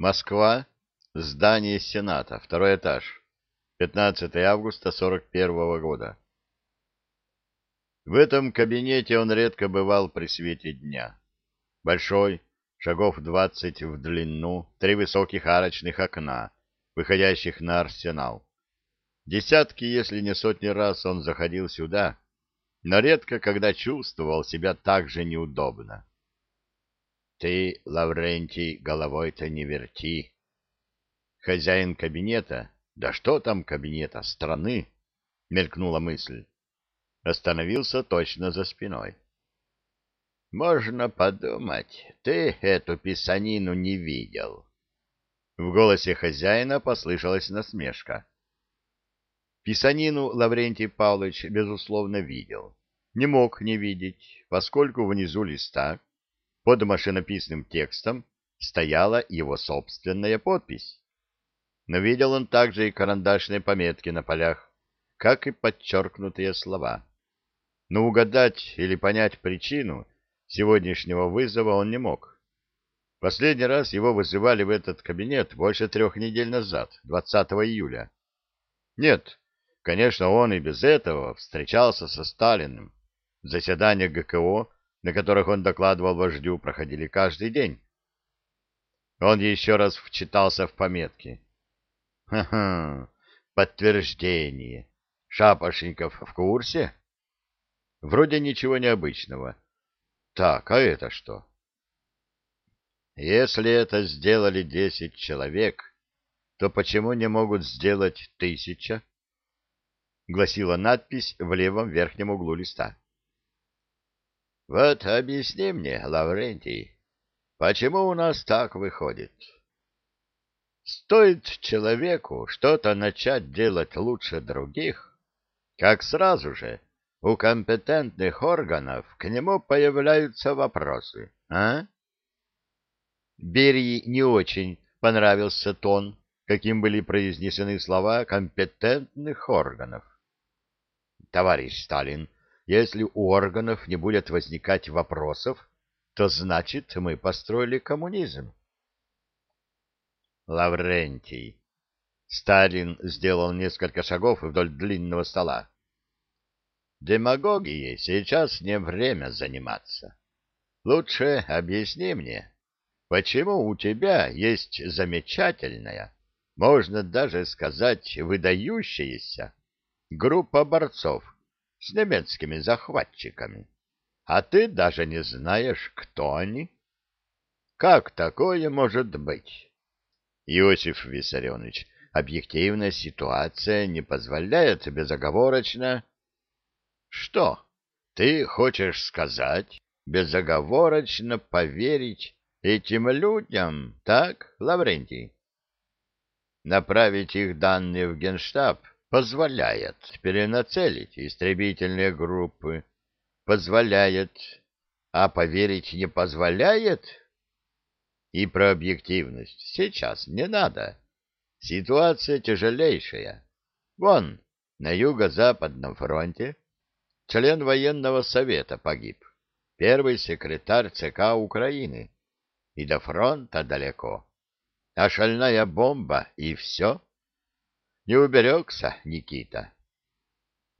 Москва. Здание Сената. Второй этаж. 15 августа 41 года. В этом кабинете он редко бывал при свете дня. Большой, шагов двадцать в длину, три высоких арочных окна, выходящих на арсенал. Десятки, если не сотни раз он заходил сюда, но редко когда чувствовал себя так же неудобно. Ты, Лаврентий, головой-то не верти. Хозяин кабинета, да что там кабинета, страны, мелькнула мысль. Остановился точно за спиной. Можно подумать, ты эту писанину не видел. В голосе хозяина послышалась насмешка. Писанину Лаврентий Павлович, безусловно, видел. Не мог не видеть, поскольку внизу листа под машинописным текстом стояла его собственная подпись. Но видел он также и карандашные пометки на полях, как и подчеркнутые слова. Но угадать или понять причину сегодняшнего вызова он не мог. Последний раз его вызывали в этот кабинет больше трех недель назад, 20 июля. Нет, конечно, он и без этого встречался со Сталиным. Заседания ГКО на которых он докладывал вождю, проходили каждый день. Он еще раз вчитался в пометки. Ха-ха, подтверждение. Шапошников в курсе? Вроде ничего необычного. Так, а это что? Если это сделали десять человек, то почему не могут сделать тысяча? Гласила надпись в левом верхнем углу листа. Вот объясни мне, Лаврентий, почему у нас так выходит? Стоит человеку что-то начать делать лучше других, как сразу же у компетентных органов к нему появляются вопросы, а? Берии не очень понравился тон, каким были произнесены слова компетентных органов. Товарищ Сталин, если у органов не будет возникать вопросов, то значит мы построили коммунизм. Лаврентий. Сталин сделал несколько шагов вдоль длинного стола. Демагогией сейчас не время заниматься. Лучше объясни мне, почему у тебя есть замечательная, можно даже сказать, выдающаяся группа борцов, с немецкими захватчиками, а ты даже не знаешь, кто они? Как такое может быть? Иосиф Виссарионович, объективная ситуация не позволяет безоговорочно... Что, ты хочешь сказать, безоговорочно поверить этим людям, так, Лаврентий? Направить их данные в Генштаб позволяет перенацелить истребительные группы, позволяет, а поверить не позволяет? И про объективность сейчас не надо. Ситуация тяжелейшая. Вон, на юго-западном фронте член военного совета погиб, первый секретарь ЦК Украины, и до фронта далеко. А шальная бомба, и все. Не уберегся, Никита.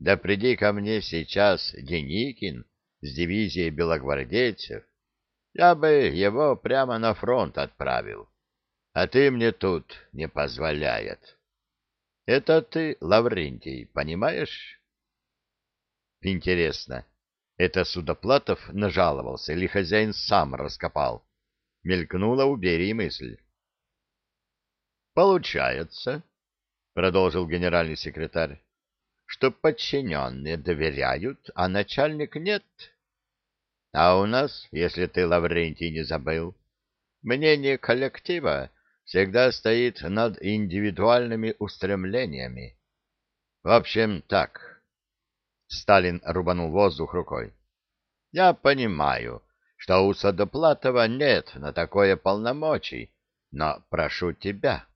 Да приди ко мне сейчас Деникин с дивизией белогвардейцев, я бы его прямо на фронт отправил, а ты мне тут не позволяет. Это ты, Лаврентий, понимаешь? Интересно, это Судоплатов нажаловался или хозяин сам раскопал? Мелькнула у Берии мысль. Получается, — продолжил генеральный секретарь, — что подчиненные доверяют, а начальник нет. А у нас, если ты, Лаврентий, не забыл, мнение коллектива всегда стоит над индивидуальными устремлениями. В общем, так. Сталин рубанул воздух рукой. Я понимаю, что у Садоплатова нет на такое полномочий, но прошу тебя,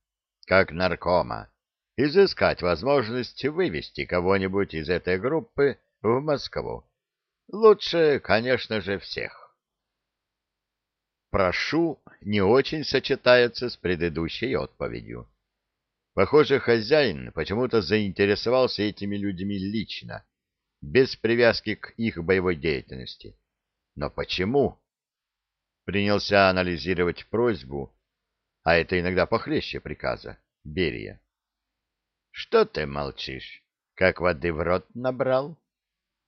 как наркома, изыскать возможность вывести кого-нибудь из этой группы в Москву. Лучше, конечно же, всех. Прошу не очень сочетается с предыдущей отповедью. Похоже, хозяин почему-то заинтересовался этими людьми лично, без привязки к их боевой деятельности. Но почему? Принялся анализировать просьбу, а это иногда похлеще приказа, Берия. — Что ты молчишь? Как воды в рот набрал?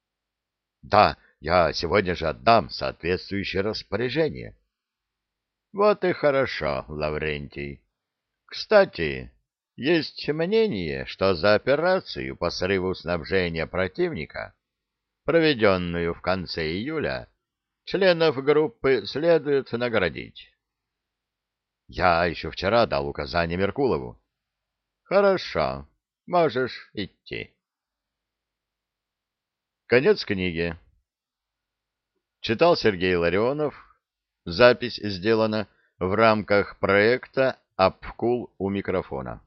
— Да, я сегодня же отдам соответствующее распоряжение. — Вот и хорошо, Лаврентий. Кстати, есть мнение, что за операцию по срыву снабжения противника, проведенную в конце июля, членов группы следует наградить. Я еще вчера дал указание Меркулову. Хорошо, можешь идти. Конец книги. Читал Сергей Ларионов. Запись сделана в рамках проекта «Апкул у микрофона».